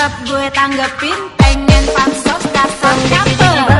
Gue tanggepin pengen pansos dasar caper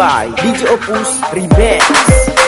by DJ Opus Remix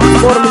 por